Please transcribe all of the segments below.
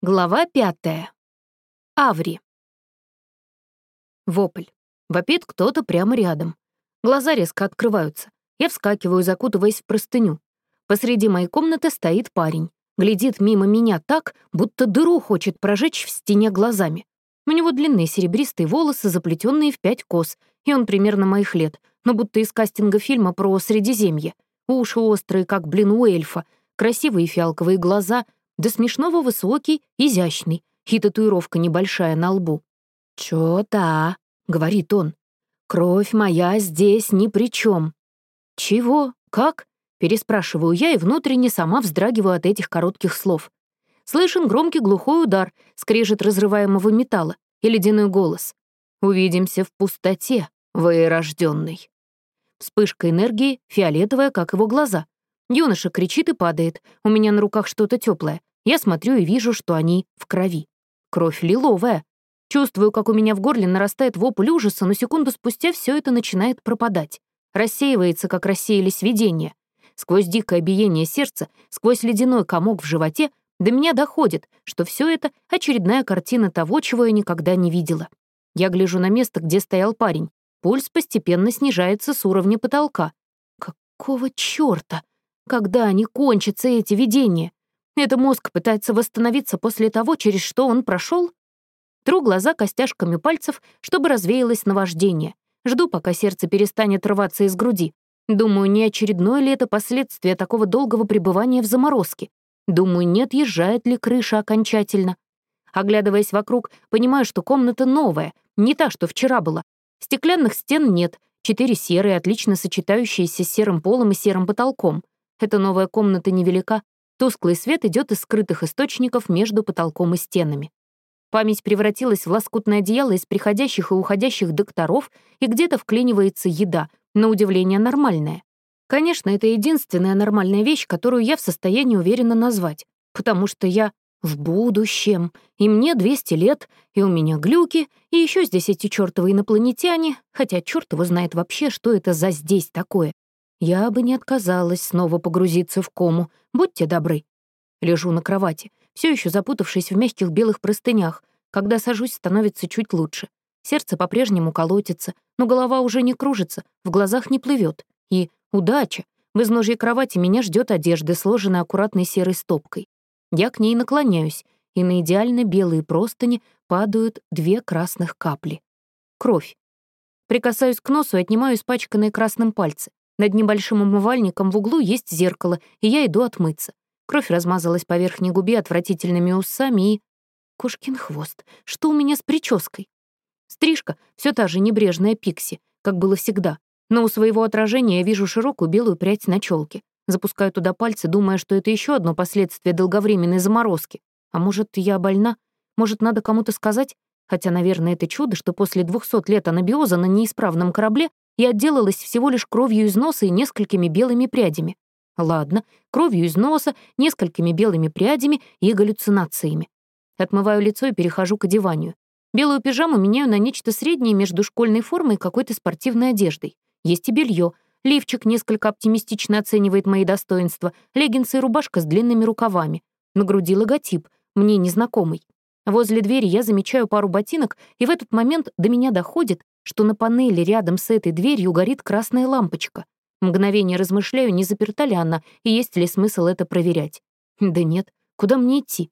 Глава пятая. Аври. Вопль. Вопит кто-то прямо рядом. Глаза резко открываются. Я вскакиваю, закутываясь в простыню. Посреди моей комнаты стоит парень. Глядит мимо меня так, будто дыру хочет прожечь в стене глазами. У него длинные серебристые волосы, заплетенные в пять кос, и он примерно моих лет, но будто из кастинга фильма про Средиземье. Уши острые, как блин у эльфа, красивые фиалковые глаза — до смешного высокий, изящный, и татуировка небольшая на лбу. «Чё-то», — говорит он, — «кровь моя здесь ни при чем. «Чего? Как?» — переспрашиваю я и внутренне сама вздрагиваю от этих коротких слов. Слышен громкий глухой удар, скрежет разрываемого металла и ледяной голос. «Увидимся в пустоте, воерожденный». Вспышка энергии, фиолетовая, как его глаза. Юноша кричит и падает. У меня на руках что-то теплое. Я смотрю и вижу, что они в крови. Кровь лиловая. Чувствую, как у меня в горле нарастает вопль ужаса, но секунду спустя все это начинает пропадать. Рассеивается, как рассеялись видения. Сквозь дикое биение сердца, сквозь ледяной комок в животе до меня доходит, что все это — очередная картина того, чего я никогда не видела. Я гляжу на место, где стоял парень. Пульс постепенно снижается с уровня потолка. Какого чёрта? Когда они кончатся, эти видения? Это мозг пытается восстановиться после того, через что он прошел? Тру глаза костяшками пальцев, чтобы развеялось наваждение. Жду, пока сердце перестанет рваться из груди. Думаю, не очередное ли это последствие такого долгого пребывания в заморозке. Думаю, не отъезжает ли крыша окончательно. Оглядываясь вокруг, понимаю, что комната новая, не та, что вчера была. Стеклянных стен нет, четыре серые, отлично сочетающиеся с серым полом и серым потолком. Эта новая комната невелика, Тусклый свет идет из скрытых источников между потолком и стенами. Память превратилась в лоскутное одеяло из приходящих и уходящих докторов, и где-то вклинивается еда, на удивление нормальная. Конечно, это единственная нормальная вещь, которую я в состоянии уверенно назвать, потому что я в будущем, и мне 200 лет, и у меня глюки, и еще здесь эти чертовы инопланетяне, хотя черт его знает вообще, что это за здесь такое. Я бы не отказалась снова погрузиться в кому, будьте добры. Лежу на кровати, все еще запутавшись в мягких белых простынях. Когда сажусь, становится чуть лучше. Сердце по-прежнему колотится, но голова уже не кружится, в глазах не плывет. И удача! В изножье кровати меня ждет одежда, сложенная аккуратной серой стопкой. Я к ней наклоняюсь, и на идеально белые простыни падают две красных капли. Кровь. Прикасаюсь к носу и отнимаю испачканные красным пальцы. Над небольшим умывальником в углу есть зеркало, и я иду отмыться. Кровь размазалась по верхней губе отвратительными усами и... Кошкин хвост. Что у меня с прической? Стрижка — все та же небрежная пикси, как было всегда. Но у своего отражения я вижу широкую белую прядь на челке. Запускаю туда пальцы, думая, что это еще одно последствие долговременной заморозки. А может, я больна? Может, надо кому-то сказать? Хотя, наверное, это чудо, что после 200 лет анабиоза на неисправном корабле и отделалась всего лишь кровью из носа и несколькими белыми прядями. Ладно, кровью из носа, несколькими белыми прядями и галлюцинациями. Отмываю лицо и перехожу к одеванию. Белую пижаму меняю на нечто среднее между школьной формой и какой-то спортивной одеждой. Есть и белье. Лифчик несколько оптимистично оценивает мои достоинства, леггинсы и рубашка с длинными рукавами. На груди логотип, мне незнакомый. Возле двери я замечаю пару ботинок, и в этот момент до меня доходит, что на панели рядом с этой дверью горит красная лампочка. Мгновение размышляю, не заперта ли она, и есть ли смысл это проверять. Да нет, куда мне идти?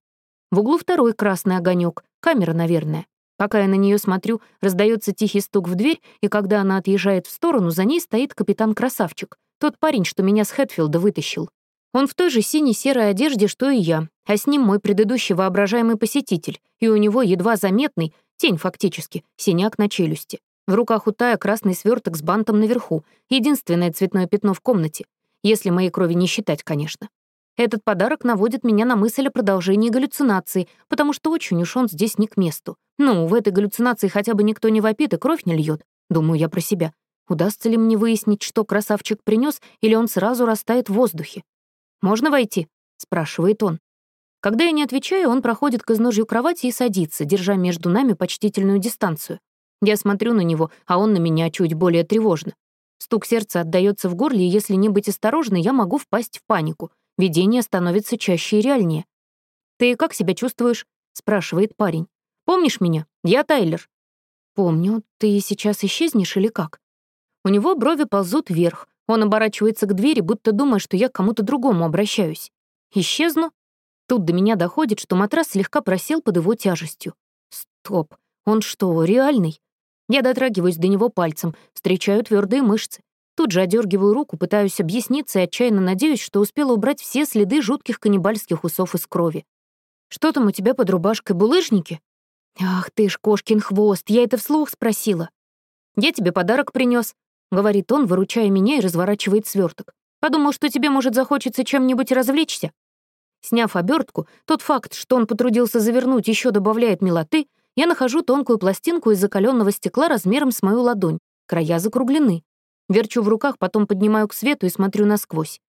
В углу второй красный огонек, камера, наверное. Пока я на нее смотрю, раздается тихий стук в дверь, и когда она отъезжает в сторону, за ней стоит капитан-красавчик, тот парень, что меня с Хэтфилда вытащил. Он в той же сине-серой одежде, что и я, а с ним мой предыдущий воображаемый посетитель, и у него едва заметный, тень фактически, синяк на челюсти. В руках у Тая красный сверток с бантом наверху, единственное цветное пятно в комнате, если моей крови не считать, конечно. Этот подарок наводит меня на мысль о продолжении галлюцинации, потому что очень уж он здесь не к месту. Ну, в этой галлюцинации хотя бы никто не вопит и кровь не льет. Думаю я про себя. Удастся ли мне выяснить, что красавчик принес, или он сразу растает в воздухе? «Можно войти?» — спрашивает он. Когда я не отвечаю, он проходит к изножью кровати и садится, держа между нами почтительную дистанцию. Я смотрю на него, а он на меня чуть более тревожно. Стук сердца отдаётся в горле, и если не быть осторожной, я могу впасть в панику. Видение становится чаще и реальнее. «Ты как себя чувствуешь?» спрашивает парень. «Помнишь меня? Я Тайлер». «Помню. Ты сейчас исчезнешь или как?» У него брови ползут вверх. Он оборачивается к двери, будто думая, что я к кому-то другому обращаюсь. «Исчезну?» Тут до меня доходит, что матрас слегка просел под его тяжестью. Стоп, он что, реальный? Я дотрагиваюсь до него пальцем, встречаю твердые мышцы. Тут же одергиваю руку, пытаюсь объясниться и отчаянно надеюсь, что успела убрать все следы жутких каннибальских усов из крови. «Что там у тебя под рубашкой, булыжники?» «Ах ты ж, кошкин хвост, я это вслух спросила». «Я тебе подарок принес, говорит он, выручая меня и разворачивает сверток. «Подумал, что тебе, может, захочется чем-нибудь развлечься?» Сняв обертку, тот факт, что он потрудился завернуть, еще добавляет милоты, я нахожу тонкую пластинку из закаленного стекла размером с мою ладонь. Края закруглены. Верчу в руках, потом поднимаю к свету и смотрю насквозь.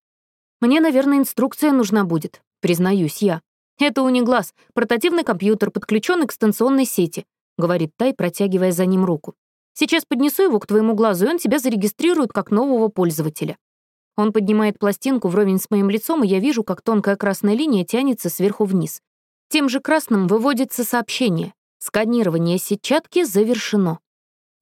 Мне, наверное, инструкция нужна будет, признаюсь я. Это униглаз, портативный компьютер, подключенный к станционной сети, говорит Тай, протягивая за ним руку. Сейчас поднесу его к твоему глазу, и он тебя зарегистрирует как нового пользователя. Он поднимает пластинку вровень с моим лицом, и я вижу, как тонкая красная линия тянется сверху вниз. Тем же красным выводится сообщение. Сканирование сетчатки завершено.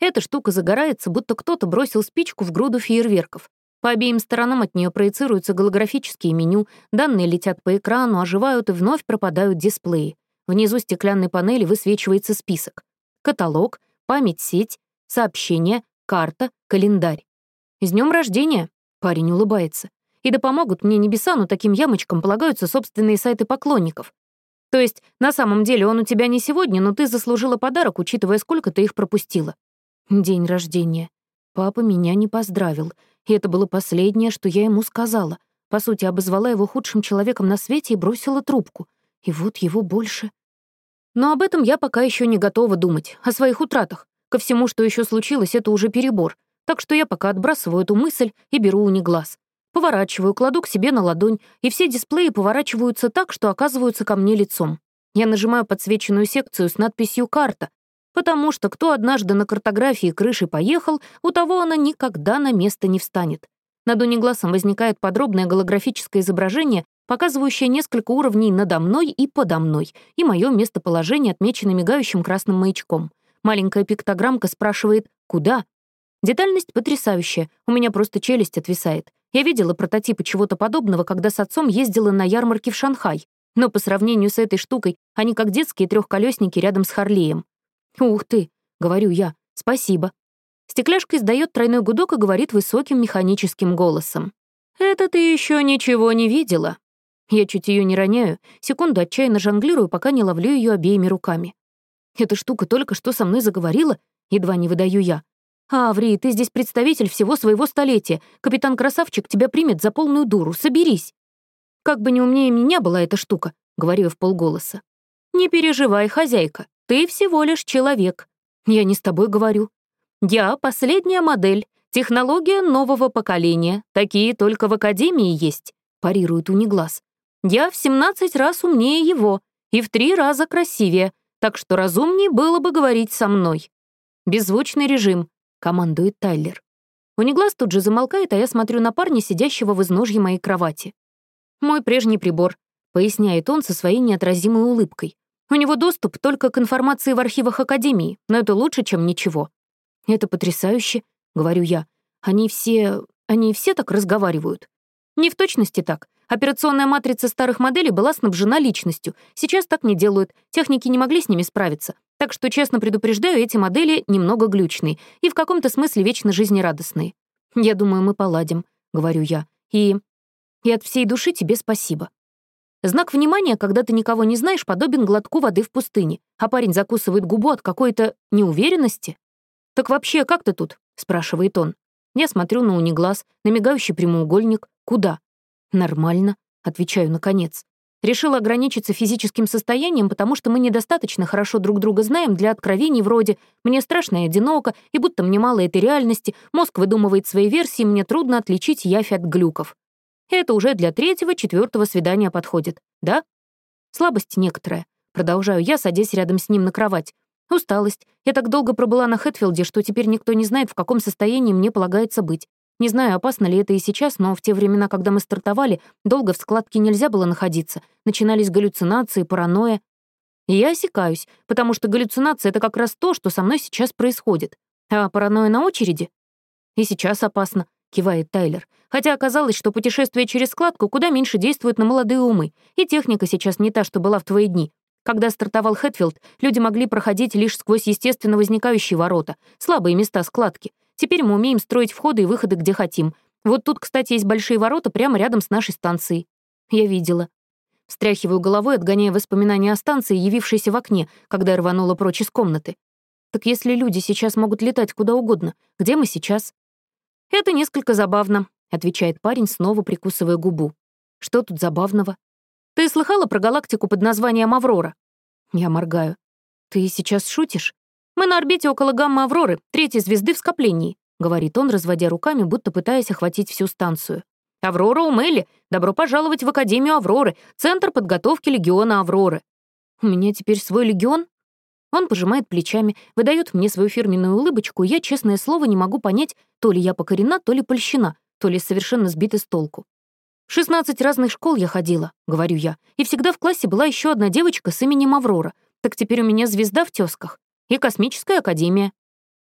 Эта штука загорается, будто кто-то бросил спичку в груду фейерверков. По обеим сторонам от нее проецируются голографические меню, данные летят по экрану, оживают и вновь пропадают дисплеи. Внизу стеклянной панели высвечивается список. Каталог, память-сеть, сообщения, карта, календарь. «С днем рождения!» — парень улыбается. «И да помогут мне небеса, но таким ямочкам полагаются собственные сайты поклонников. То есть, на самом деле, он у тебя не сегодня, но ты заслужила подарок, учитывая, сколько ты их пропустила. День рождения. Папа меня не поздравил, и это было последнее, что я ему сказала. По сути, обозвала его худшим человеком на свете и бросила трубку. И вот его больше. Но об этом я пока еще не готова думать, о своих утратах. Ко всему, что еще случилось, это уже перебор. Так что я пока отбрасываю эту мысль и беру униглаз. Поворачиваю, кладу к себе на ладонь, и все дисплеи поворачиваются так, что оказываются ко мне лицом. Я нажимаю подсвеченную секцию с надписью «Карта», потому что кто однажды на картографии крыши поехал, у того она никогда на место не встанет. Над унигласом возникает подробное голографическое изображение, показывающее несколько уровней надо мной и подо мной, и мое местоположение отмечено мигающим красным маячком. Маленькая пиктограммка спрашивает «Куда?». Детальность потрясающая, у меня просто челюсть отвисает. Я видела прототипы чего-то подобного, когда с отцом ездила на ярмарке в Шанхай, но по сравнению с этой штукой они как детские трехколесники рядом с Харлеем. «Ух ты!» — говорю я. «Спасибо». Стекляшка издает тройной гудок и говорит высоким механическим голосом. «Это ты еще ничего не видела». Я чуть ее не роняю, секунду отчаянно жонглирую, пока не ловлю ее обеими руками. «Эта штука только что со мной заговорила», — едва не выдаю я. «Аври, ты здесь представитель всего своего столетия. Капитан Красавчик тебя примет за полную дуру. Соберись». «Как бы не умнее меня была эта штука», — говорю я в полголоса. «Не переживай, хозяйка. Ты всего лишь человек. Я не с тобой говорю. Я последняя модель, технология нового поколения. Такие только в Академии есть», — парирует Униглаз. «Я в 17 раз умнее его и в три раза красивее, так что разумнее было бы говорить со мной». «Беззвучный режим», — командует Тайлер. Униглаз тут же замолкает, а я смотрю на парня, сидящего в изножье моей кровати. «Мой прежний прибор», — поясняет он со своей неотразимой улыбкой. У него доступ только к информации в архивах Академии, но это лучше, чем ничего. Это потрясающе, говорю я. Они все... они все так разговаривают. Не в точности так. Операционная матрица старых моделей была снабжена личностью. Сейчас так не делают, техники не могли с ними справиться. Так что, честно предупреждаю, эти модели немного глючные и в каком-то смысле вечно жизнерадостные. Я думаю, мы поладим, говорю я. И... и от всей души тебе спасибо. Знак внимания, когда ты никого не знаешь, подобен глотку воды в пустыне, а парень закусывает губу от какой-то неуверенности. «Так вообще, как ты тут?» — спрашивает он. Я смотрю на униглаз, на мигающий прямоугольник. Куда? «Нормально», — отвечаю наконец. Решила ограничиться физическим состоянием, потому что мы недостаточно хорошо друг друга знаем для откровений вроде «мне страшно и одиноко», и будто мне мало этой реальности, мозг выдумывает свои версии, мне трудно отличить явь от глюков. Это уже для третьего-четвертого свидания подходит, да? Слабость некоторая. Продолжаю я, садясь рядом с ним на кровать. Усталость. Я так долго пробыла на Хэтфилде, что теперь никто не знает, в каком состоянии мне полагается быть. Не знаю, опасно ли это и сейчас, но в те времена, когда мы стартовали, долго в складке нельзя было находиться. Начинались галлюцинации, паранойя. И я осекаюсь, потому что галлюцинация — это как раз то, что со мной сейчас происходит. А паранойя на очереди? И сейчас опасно, кивает Тайлер. Хотя оказалось, что путешествие через складку куда меньше действует на молодые умы, и техника сейчас не та, что была в твои дни. Когда стартовал Хэтфилд, люди могли проходить лишь сквозь естественно возникающие ворота, слабые места складки. Теперь мы умеем строить входы и выходы где хотим. Вот тут, кстати, есть большие ворота прямо рядом с нашей станцией. Я видела. Встряхиваю головой, отгоняя воспоминания о станции, явившейся в окне, когда я рванула прочь из комнаты. Так если люди сейчас могут летать куда угодно, где мы сейчас? Это несколько забавно, отвечает парень, снова прикусывая губу. Что тут забавного? Ты слыхала про галактику под названием Аврора? Я моргаю. Ты сейчас шутишь? Мы на орбите около гамма Авроры, третьей звезды в скоплении, говорит он, разводя руками, будто пытаясь охватить всю станцию. Аврора у Мелли, добро пожаловать в Академию Авроры, Центр подготовки Легиона Авроры. У меня теперь свой легион? Он пожимает плечами, выдает мне свою фирменную улыбочку, и я, честное слово, не могу понять, то ли я покорена, то ли польщена, то ли совершенно сбита с толку. В 16 разных школ я ходила, говорю я, и всегда в классе была еще одна девочка с именем Аврора. Так теперь у меня звезда в тёсках. И космическая академия.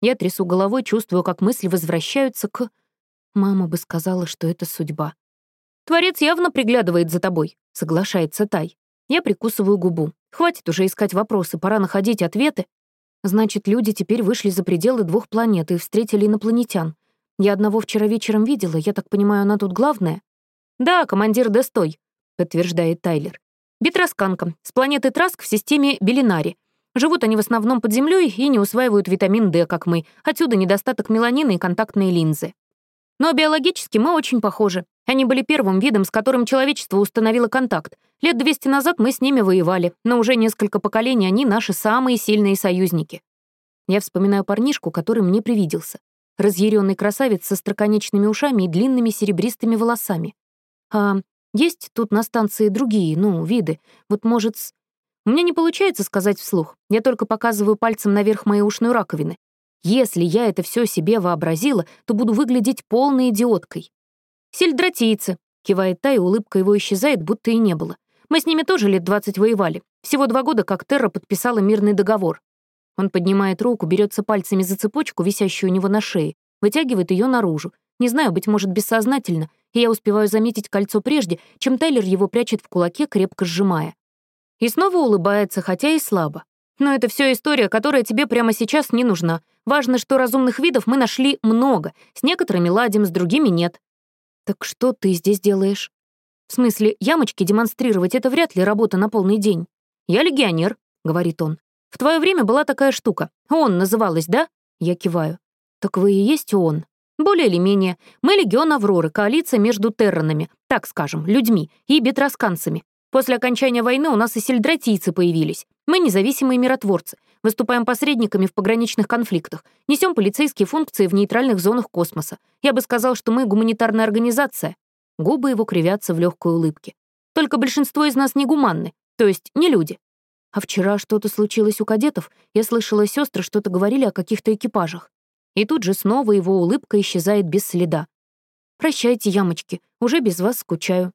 Я трясу головой, чувствую, как мысли возвращаются к... Мама бы сказала, что это судьба. «Творец явно приглядывает за тобой», — соглашается Тай. Я прикусываю губу. Хватит уже искать вопросы, пора находить ответы. Значит, люди теперь вышли за пределы двух планет и встретили инопланетян. Я одного вчера вечером видела, я так понимаю, она тут главная? «Да, командир Дестой», — подтверждает Тайлер. «Битросканка, с планеты Траск в системе Белинари. Живут они в основном под землей и не усваивают витамин D, как мы. Отсюда недостаток меланина и контактные линзы. Но биологически мы очень похожи. Они были первым видом, с которым человечество установило контакт. Лет 200 назад мы с ними воевали, но уже несколько поколений они наши самые сильные союзники. Я вспоминаю парнишку, который мне привиделся. Разъяренный красавец со строконечными ушами и длинными серебристыми волосами. А есть тут на станции другие, ну, виды. Вот, может, с... У меня не получается сказать вслух. Я только показываю пальцем наверх моей ушной раковины. Если я это все себе вообразила, то буду выглядеть полной идиоткой. «Сельдратийцы», — кивает та, и улыбка его исчезает, будто и не было. «Мы с ними тоже лет двадцать воевали. Всего два года, как Терра подписала мирный договор». Он поднимает руку, берется пальцами за цепочку, висящую у него на шее, вытягивает ее наружу. Не знаю, быть может, бессознательно, и я успеваю заметить кольцо прежде, чем Тайлер его прячет в кулаке, крепко сжимая. И снова улыбается, хотя и слабо. Но это все история, которая тебе прямо сейчас не нужна. Важно, что разумных видов мы нашли много. С некоторыми ладим, с другими нет. Так что ты здесь делаешь? В смысле, ямочки демонстрировать — это вряд ли работа на полный день. Я легионер, — говорит он. В твое время была такая штука. ООН называлась, да? Я киваю. Так вы и есть ООН. Более или менее. Мы легион Авроры, коалиция между терранами, так скажем, людьми, и бетросканцами. После окончания войны у нас и сельдратийцы появились. Мы независимые миротворцы, выступаем посредниками в пограничных конфликтах, несем полицейские функции в нейтральных зонах космоса. Я бы сказал, что мы гуманитарная организация. Губы его кривятся в легкой улыбке. Только большинство из нас не гуманны, то есть не люди. А вчера что-то случилось у кадетов, я слышала, сестры что-то говорили о каких-то экипажах. И тут же снова его улыбка исчезает без следа. «Прощайте, ямочки, уже без вас скучаю».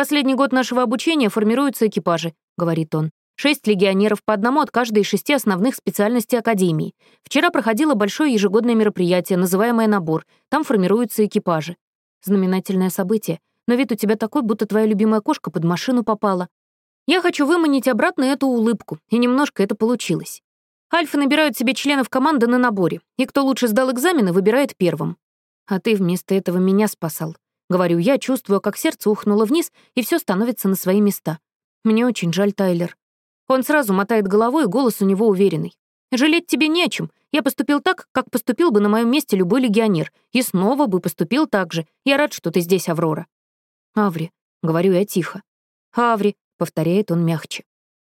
«В последний год нашего обучения формируются экипажи», — говорит он. «Шесть легионеров по одному от каждой из шести основных специальностей Академии. Вчера проходило большое ежегодное мероприятие, называемое «Набор». Там формируются экипажи. Знаменательное событие. Но вид у тебя такой, будто твоя любимая кошка под машину попала. Я хочу выманить обратно эту улыбку, и немножко это получилось. Альфы набирают себе членов команды на наборе, и кто лучше сдал экзамены, выбирает первым. А ты вместо этого меня спасал. Говорю я, чувствую, как сердце ухнуло вниз, и все становится на свои места. Мне очень жаль, Тайлер. Он сразу мотает головой, и голос у него уверенный. «Жалеть тебе не о чем. Я поступил так, как поступил бы на моем месте любой легионер. И снова бы поступил так же. Я рад, что ты здесь, Аврора». «Аври», — говорю я тихо. «Аври», — повторяет он мягче.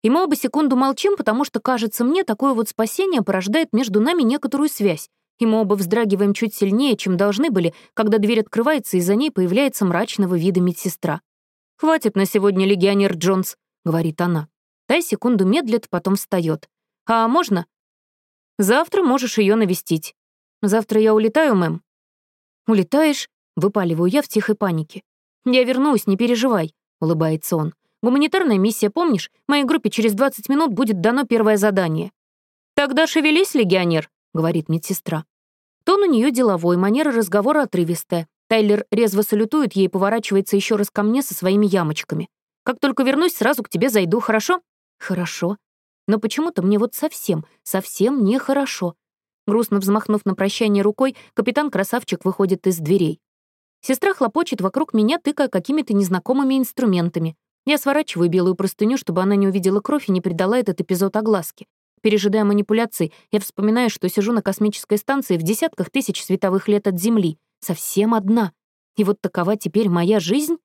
И мы оба секунду молчим, потому что, кажется мне, такое вот спасение порождает между нами некоторую связь, и мы оба вздрагиваем чуть сильнее, чем должны были, когда дверь открывается, и за ней появляется мрачного вида медсестра. «Хватит на сегодня, легионер Джонс», — говорит она. Тай секунду медлит, потом встает. «А можно?» «Завтра можешь ее навестить». «Завтра я улетаю, мэм». «Улетаешь?» — выпаливаю я в тихой панике. «Я вернусь, не переживай», — улыбается он. Гуманитарная миссия, помнишь? Моей группе через 20 минут будет дано первое задание». «Тогда шевелись, легионер», — говорит медсестра. Тон у нее деловой, манера разговора отрывистая. Тайлер резво салютует ей поворачивается еще раз ко мне со своими ямочками. «Как только вернусь, сразу к тебе зайду, хорошо?» «Хорошо». Но почему-то мне вот совсем, совсем нехорошо. Грустно взмахнув на прощание рукой, капитан-красавчик выходит из дверей. Сестра хлопочет вокруг меня, тыкая какими-то незнакомыми инструментами. Я сворачиваю белую простыню, чтобы она не увидела кровь и не придала этот эпизод огласки. Пережидая манипуляции, я вспоминаю, что сижу на космической станции в десятках тысяч световых лет от Земли. Совсем одна. И вот такова теперь моя жизнь?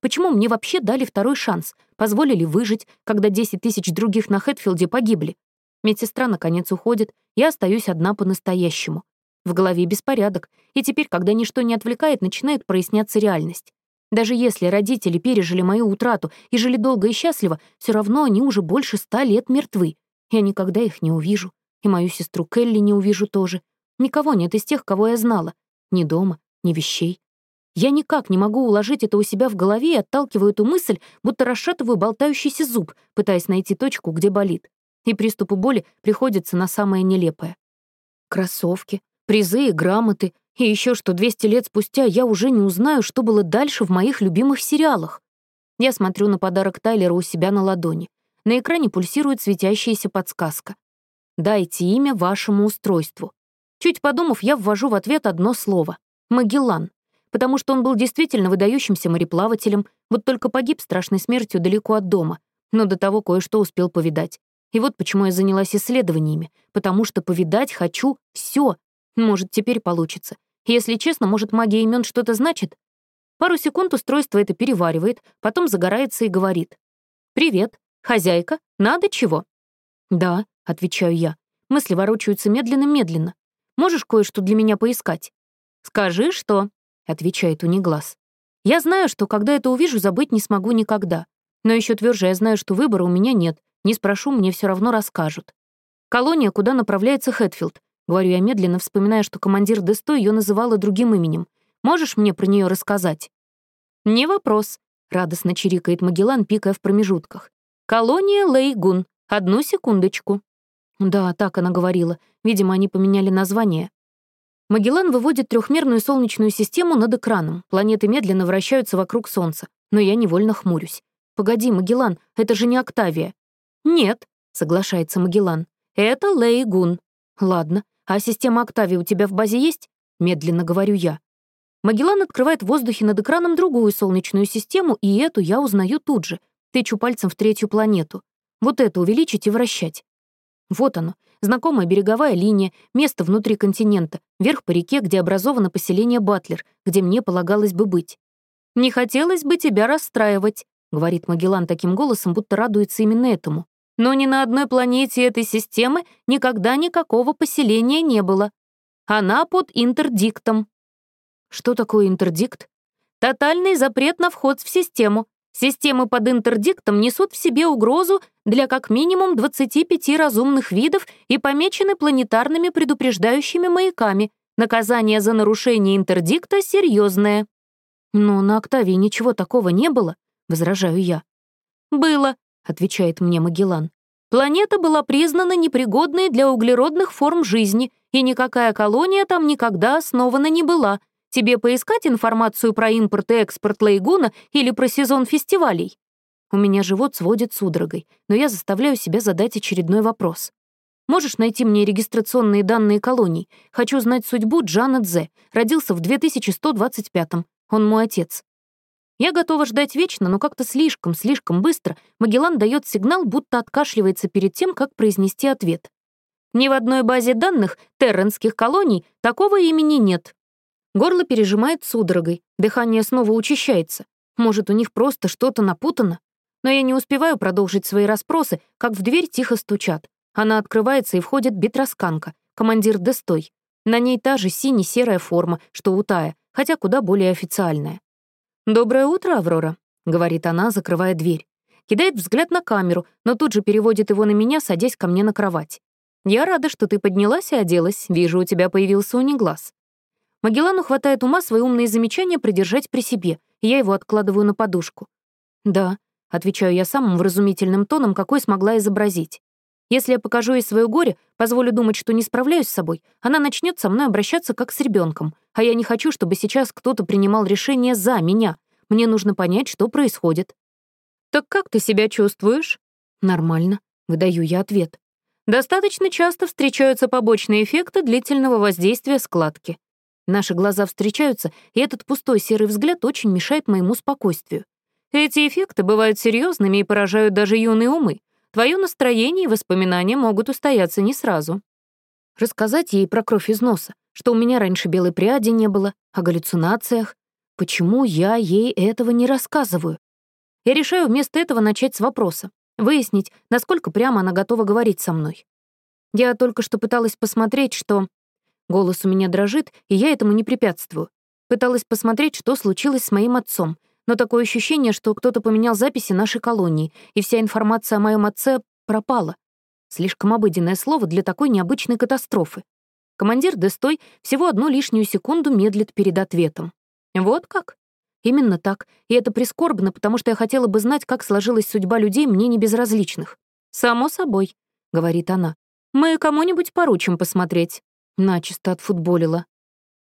Почему мне вообще дали второй шанс? Позволили выжить, когда 10 тысяч других на Хэтфилде погибли? Медсестра, наконец, уходит, я остаюсь одна по-настоящему. В голове беспорядок, и теперь, когда ничто не отвлекает, начинает проясняться реальность. Даже если родители пережили мою утрату и жили долго и счастливо, все равно они уже больше ста лет мертвы. Я никогда их не увижу. И мою сестру Келли не увижу тоже. Никого нет из тех, кого я знала. Ни дома, ни вещей. Я никак не могу уложить это у себя в голове и отталкиваю эту мысль, будто расшатываю болтающийся зуб, пытаясь найти точку, где болит. И приступу боли приходится на самое нелепое. Кроссовки, призы и грамоты, и еще что 200 лет спустя я уже не узнаю, что было дальше в моих любимых сериалах. Я смотрю на подарок Тайлера у себя на ладони. На экране пульсирует светящаяся подсказка. «Дайте имя вашему устройству». Чуть подумав, я ввожу в ответ одно слово — «Магеллан», потому что он был действительно выдающимся мореплавателем, вот только погиб страшной смертью далеко от дома, но до того кое-что успел повидать. И вот почему я занялась исследованиями, потому что повидать хочу все. Может, теперь получится. Если честно, может, магия имен что-то значит? Пару секунд устройство это переваривает, потом загорается и говорит. «Привет. «Хозяйка, надо чего?» «Да», — отвечаю я. Мысли ворочаются медленно-медленно. «Можешь кое-что для меня поискать?» «Скажи, что?» — отвечает Униглаз. «Я знаю, что когда это увижу, забыть не смогу никогда. Но еще тверже я знаю, что выбора у меня нет. Не спрошу, мне все равно расскажут. Колония, куда направляется Хэтфилд. Говорю я медленно, вспоминая, что командир Десто ее называла другим именем. Можешь мне про нее рассказать? «Не вопрос», — радостно чирикает Магеллан, пикая в промежутках. «Колония Лейгун. Одну секундочку». Да, так она говорила. Видимо, они поменяли название. Магеллан выводит трехмерную солнечную систему над экраном. Планеты медленно вращаются вокруг Солнца. Но я невольно хмурюсь. «Погоди, Магеллан, это же не Октавия». «Нет», — соглашается Магеллан. «Это Лейгун». «Ладно. А система Октавия у тебя в базе есть?» Медленно говорю я. Магеллан открывает в воздухе над экраном другую солнечную систему, и эту я узнаю тут же — Тычу пальцем в третью планету. Вот это увеличить и вращать. Вот оно, знакомая береговая линия, место внутри континента, вверх по реке, где образовано поселение Батлер, где мне полагалось бы быть. «Не хотелось бы тебя расстраивать», — говорит Магеллан таким голосом, будто радуется именно этому. «Но ни на одной планете этой системы никогда никакого поселения не было. Она под интердиктом». Что такое интердикт? Тотальный запрет на вход в систему, Системы под интердиктом несут в себе угрозу для как минимум 25 разумных видов и помечены планетарными предупреждающими маяками. Наказание за нарушение интердикта серьезное. «Но на Октавии ничего такого не было», — возражаю я. «Было», — отвечает мне Магеллан. «Планета была признана непригодной для углеродных форм жизни, и никакая колония там никогда основана не была, Тебе поискать информацию про импорт и экспорт Лейгуна или про сезон фестивалей?» У меня живот сводит судорогой, но я заставляю себя задать очередной вопрос. «Можешь найти мне регистрационные данные колоний? Хочу знать судьбу Джана Дзе. Родился в 2125-м. Он мой отец». Я готова ждать вечно, но как-то слишком, слишком быстро Магеллан дает сигнал, будто откашливается перед тем, как произнести ответ. Ни в одной базе данных терренских колоний такого имени нет. Горло пережимает судорогой, дыхание снова учащается. Может, у них просто что-то напутано? Но я не успеваю продолжить свои расспросы, как в дверь тихо стучат. Она открывается и входит Бетросканка, командир Дестой. На ней та же сине-серая форма, что у Тая, хотя куда более официальная. «Доброе утро, Аврора», — говорит она, закрывая дверь. Кидает взгляд на камеру, но тут же переводит его на меня, садясь ко мне на кровать. «Я рада, что ты поднялась и оделась. Вижу, у тебя появился униглаз. Магеллану хватает ума свои умные замечания придержать при себе, и я его откладываю на подушку. «Да», — отвечаю я самым вразумительным тоном, какой смогла изобразить. Если я покажу ей свое горе, позволю думать, что не справляюсь с собой, она начнет со мной обращаться как с ребенком, а я не хочу, чтобы сейчас кто-то принимал решение за меня. Мне нужно понять, что происходит. «Так как ты себя чувствуешь?» «Нормально», — выдаю я ответ. «Достаточно часто встречаются побочные эффекты длительного воздействия складки. Наши глаза встречаются, и этот пустой серый взгляд очень мешает моему спокойствию. Эти эффекты бывают серьезными и поражают даже юные умы. Твое настроение и воспоминания могут устояться не сразу. Рассказать ей про кровь из носа, что у меня раньше белой пряди не было, о галлюцинациях. Почему я ей этого не рассказываю? Я решаю вместо этого начать с вопроса, выяснить, насколько прямо она готова говорить со мной. Я только что пыталась посмотреть, что... Голос у меня дрожит, и я этому не препятствую. Пыталась посмотреть, что случилось с моим отцом, но такое ощущение, что кто-то поменял записи нашей колонии, и вся информация о моем отце пропала. Слишком обыденное слово для такой необычной катастрофы. Командир Дестой всего одну лишнюю секунду медлит перед ответом. Вот как? Именно так. И это прискорбно, потому что я хотела бы знать, как сложилась судьба людей мне не безразличных. «Само собой», — говорит она. «Мы кому-нибудь поручим посмотреть». Начисто отфутболила.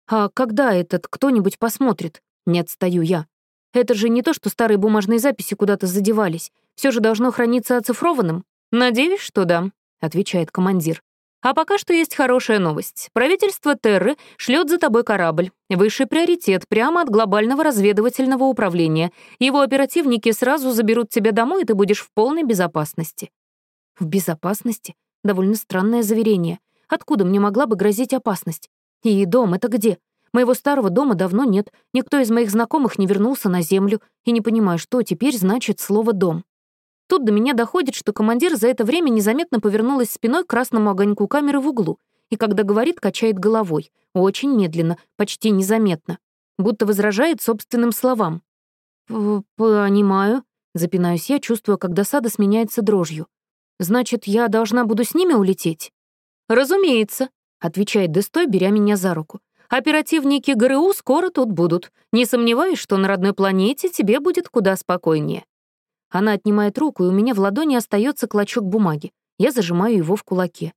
«А когда этот кто-нибудь посмотрит?» Не отстаю я. Это же не то, что старые бумажные записи куда-то задевались. Все же должно храниться оцифрованным. Надеюсь, что да, отвечает командир. А пока что есть хорошая новость. Правительство Терры шлет за тобой корабль. Высший приоритет прямо от глобального разведывательного управления. Его оперативники сразу заберут тебя домой, и ты будешь в полной безопасности. В безопасности? Довольно странное заверение. Откуда мне могла бы грозить опасность? И дом — это где? Моего старого дома давно нет, никто из моих знакомых не вернулся на землю, и не понимаю, что теперь значит слово «дом». Тут до меня доходит, что командир за это время незаметно повернулась спиной к красному огоньку камеры в углу, и когда говорит, качает головой. Очень медленно, почти незаметно. Будто возражает собственным словам. «Понимаю», — запинаюсь я, чувствуя, как досада сменяется дрожью. «Значит, я должна буду с ними улететь?» «Разумеется», — отвечает Дестой, беря меня за руку. Оперативники ГРУ скоро тут будут. Не сомневаюсь, что на родной планете тебе будет куда спокойнее». Она отнимает руку, и у меня в ладони остается клочок бумаги. Я зажимаю его в кулаке.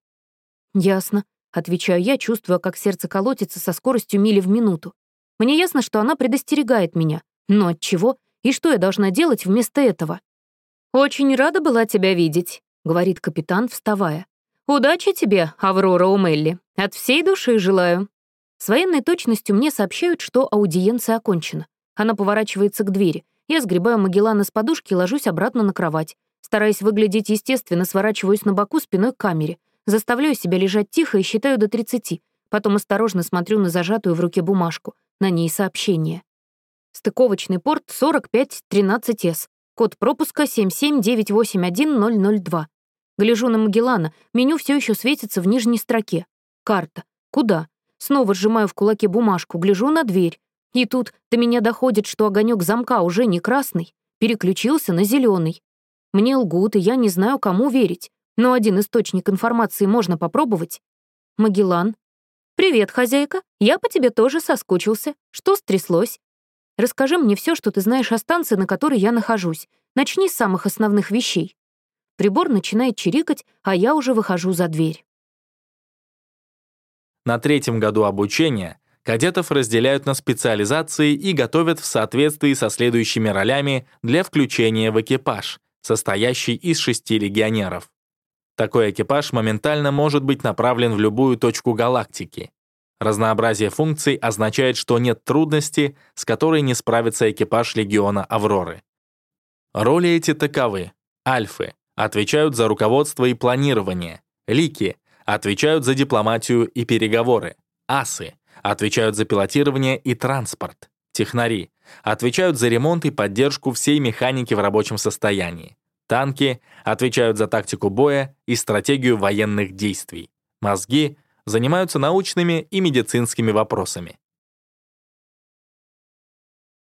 «Ясно», — отвечаю я, чувствуя, как сердце колотится со скоростью мили в минуту. Мне ясно, что она предостерегает меня. Но от чего? И что я должна делать вместо этого? «Очень рада была тебя видеть», — говорит капитан, вставая. «Удачи тебе, Аврора Умелли. От всей души желаю». С военной точностью мне сообщают, что аудиенция окончена. Она поворачивается к двери. Я сгребаю Магеллана с подушки и ложусь обратно на кровать. Стараясь выглядеть естественно, сворачиваюсь на боку спиной к камере. Заставляю себя лежать тихо и считаю до 30. Потом осторожно смотрю на зажатую в руке бумажку. На ней сообщение. Стыковочный порт 4513С. Код пропуска 77981-002. Гляжу на Магеллана. Меню все еще светится в нижней строке. Карта. Куда? Снова сжимаю в кулаке бумажку, гляжу на дверь. И тут до меня доходит, что огонек замка уже не красный, переключился на зеленый. Мне лгут, и я не знаю, кому верить. Но один источник информации можно попробовать. Магеллан. «Привет, хозяйка. Я по тебе тоже соскучился. Что стряслось? Расскажи мне все, что ты знаешь о станции, на которой я нахожусь. Начни с самых основных вещей». Прибор начинает чирикать, а я уже выхожу за дверь. На третьем году обучения кадетов разделяют на специализации и готовят в соответствии со следующими ролями для включения в экипаж, состоящий из шести легионеров. Такой экипаж моментально может быть направлен в любую точку галактики. Разнообразие функций означает, что нет трудности, с которой не справится экипаж легиона Авроры. Роли эти таковы. Альфы отвечают за руководство и планирование. Лики отвечают за дипломатию и переговоры. Асы отвечают за пилотирование и транспорт. Технари отвечают за ремонт и поддержку всей механики в рабочем состоянии. Танки отвечают за тактику боя и стратегию военных действий. Мозги занимаются научными и медицинскими вопросами.